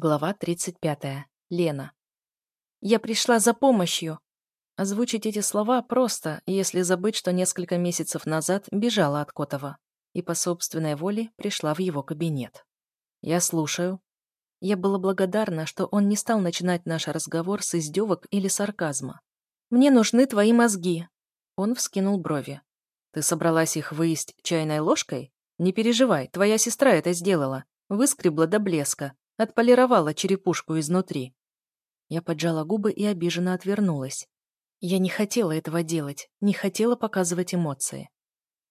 Глава 35. Лена. «Я пришла за помощью!» Озвучить эти слова просто, если забыть, что несколько месяцев назад бежала от Котова и по собственной воле пришла в его кабинет. «Я слушаю». Я была благодарна, что он не стал начинать наш разговор с издевок или сарказма. «Мне нужны твои мозги!» Он вскинул брови. «Ты собралась их выесть чайной ложкой? Не переживай, твоя сестра это сделала. Выскребла до блеска, Отполировала черепушку изнутри. Я поджала губы и обиженно отвернулась. Я не хотела этого делать, не хотела показывать эмоции.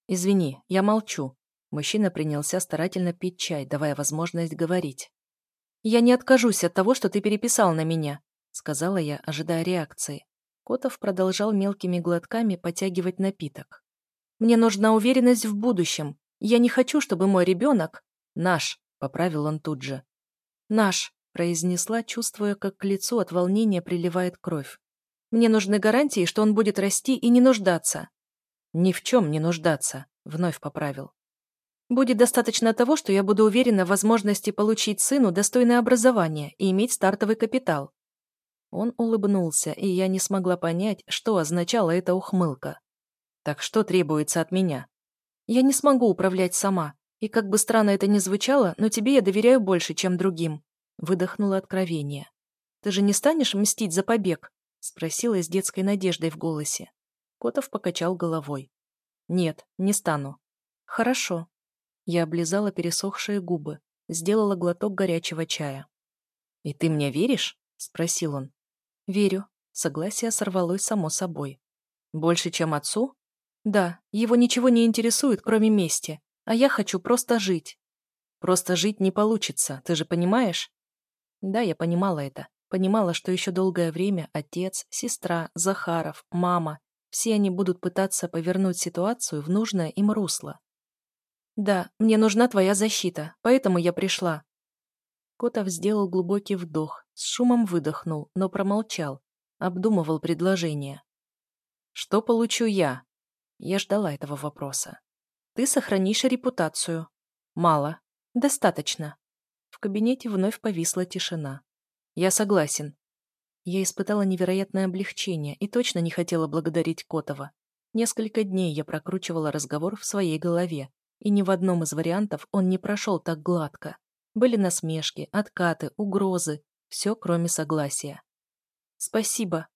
«Извини, я молчу». Мужчина принялся старательно пить чай, давая возможность говорить. «Я не откажусь от того, что ты переписал на меня», сказала я, ожидая реакции. Котов продолжал мелкими глотками потягивать напиток. «Мне нужна уверенность в будущем. Я не хочу, чтобы мой ребенок...» «Наш», — поправил он тут же. «Наш», — произнесла, чувствуя, как к лицу от волнения приливает кровь. «Мне нужны гарантии, что он будет расти и не нуждаться». «Ни в чем не нуждаться», — вновь поправил. «Будет достаточно того, что я буду уверена в возможности получить сыну достойное образование и иметь стартовый капитал». Он улыбнулся, и я не смогла понять, что означала эта ухмылка. «Так что требуется от меня?» «Я не смогу управлять сама, и как бы странно это ни звучало, но тебе я доверяю больше, чем другим. Выдохнула откровение. Ты же не станешь мстить за побег? Спросила с детской надеждой в голосе. Котов покачал головой. Нет, не стану. Хорошо. Я облизала пересохшие губы, сделала глоток горячего чая. «И ты мне веришь?» — спросил он. «Верю». Согласие сорвалось само собой. «Больше, чем отцу?» «Да, его ничего не интересует, кроме мести. А я хочу просто жить. Просто жить не получится, ты же понимаешь? Да, я понимала это. Понимала, что еще долгое время отец, сестра, Захаров, мама, все они будут пытаться повернуть ситуацию в нужное им русло. «Да, мне нужна твоя защита, поэтому я пришла». Котов сделал глубокий вдох, с шумом выдохнул, но промолчал, обдумывал предложение. «Что получу я?» Я ждала этого вопроса. Ты сохранишь репутацию. Мало. Достаточно. В кабинете вновь повисла тишина. Я согласен. Я испытала невероятное облегчение и точно не хотела благодарить Котова. Несколько дней я прокручивала разговор в своей голове, и ни в одном из вариантов он не прошел так гладко. Были насмешки, откаты, угрозы, все кроме согласия. «Спасибо»,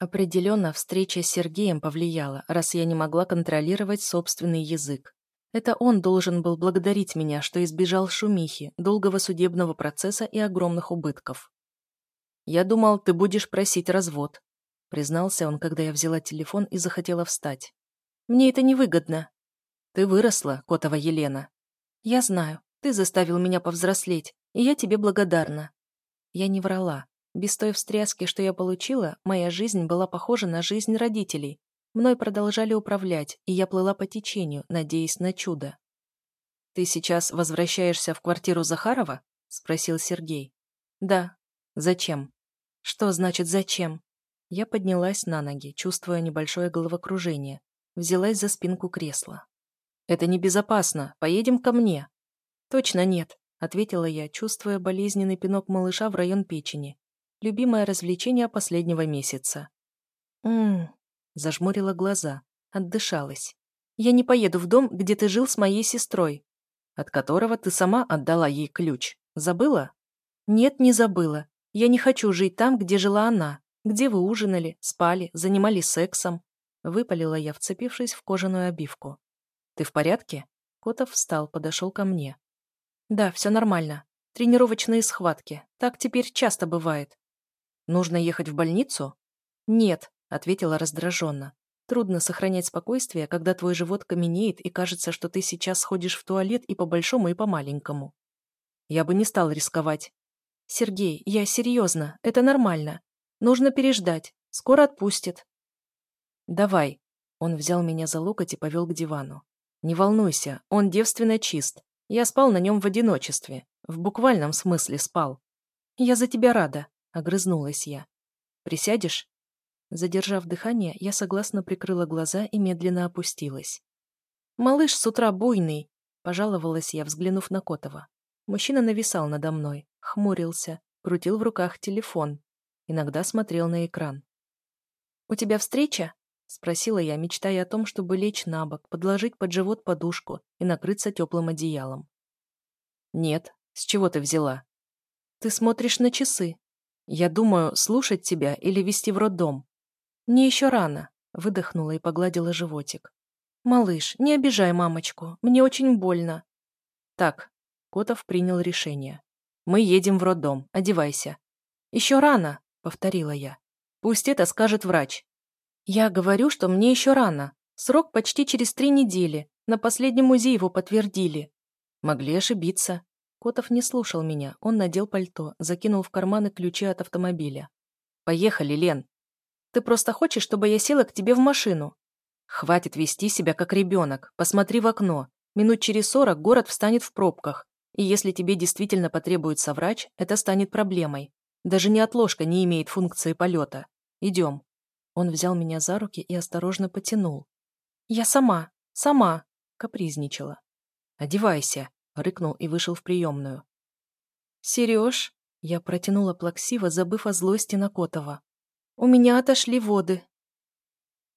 Определенно, встреча с Сергеем повлияла, раз я не могла контролировать собственный язык. Это он должен был благодарить меня, что избежал шумихи, долгого судебного процесса и огромных убытков. «Я думал, ты будешь просить развод», — признался он, когда я взяла телефон и захотела встать. «Мне это невыгодно». «Ты выросла, Котова Елена». «Я знаю. Ты заставил меня повзрослеть, и я тебе благодарна». Я не врала. Без той встряски, что я получила, моя жизнь была похожа на жизнь родителей. Мной продолжали управлять, и я плыла по течению, надеясь на чудо. «Ты сейчас возвращаешься в квартиру Захарова?» – спросил Сергей. «Да». «Зачем?» «Что значит «зачем»?» Я поднялась на ноги, чувствуя небольшое головокружение. Взялась за спинку кресла. «Это небезопасно. Поедем ко мне». «Точно нет», — ответила я, чувствуя болезненный пинок малыша в район печени. Любимое развлечение последнего месяца. Ммм, зажмурила глаза, отдышалась. Я не поеду в дом, где ты жил с моей сестрой, от которого ты сама отдала ей ключ. Забыла? Нет, не забыла. Я не хочу жить там, где жила она, где вы ужинали, спали, занимались сексом. Выпалила я, вцепившись в кожаную обивку. «Ты в порядке?» Котов встал, подошел ко мне. «Да, все нормально. Тренировочные схватки. Так теперь часто бывает. «Нужно ехать в больницу?» «Нет», — ответила раздраженно. «Трудно сохранять спокойствие, когда твой живот каменеет и кажется, что ты сейчас сходишь в туалет и по большому, и по маленькому». «Я бы не стал рисковать». «Сергей, я серьезно, это нормально. Нужно переждать. Скоро отпустит». «Давай». Он взял меня за локоть и повел к дивану. «Не волнуйся, он девственно чист. Я спал на нем в одиночестве. В буквальном смысле спал. Я за тебя рада. Огрызнулась я. «Присядешь?» Задержав дыхание, я согласно прикрыла глаза и медленно опустилась. «Малыш с утра буйный», — пожаловалась я, взглянув на Котова. Мужчина нависал надо мной, хмурился, крутил в руках телефон. Иногда смотрел на экран. «У тебя встреча?» — спросила я, мечтая о том, чтобы лечь на бок, подложить под живот подушку и накрыться теплым одеялом. «Нет. С чего ты взяла?» «Ты смотришь на часы. Я думаю, слушать тебя или вести в роддом. Мне еще рано», — выдохнула и погладила животик. «Малыш, не обижай мамочку. Мне очень больно». «Так», — Котов принял решение. «Мы едем в роддом. Одевайся». «Еще рано», — повторила я. «Пусть это скажет врач». «Я говорю, что мне еще рано. Срок почти через три недели. На последнем УЗИ его подтвердили». Могли ошибиться. Котов не слушал меня. Он надел пальто, закинул в карманы ключи от автомобиля. «Поехали, Лен». «Ты просто хочешь, чтобы я села к тебе в машину?» «Хватит вести себя как ребенок. Посмотри в окно. Минут через сорок город встанет в пробках. И если тебе действительно потребуется врач, это станет проблемой. Даже неотложка не имеет функции полета. Идем». Он взял меня за руки и осторожно потянул. «Я сама, сама», — капризничала. «Одевайся», — рыкнул и вышел в приемную. «Сереж», — я протянула плаксиво, забыв о злости на Котова. «У меня отошли воды.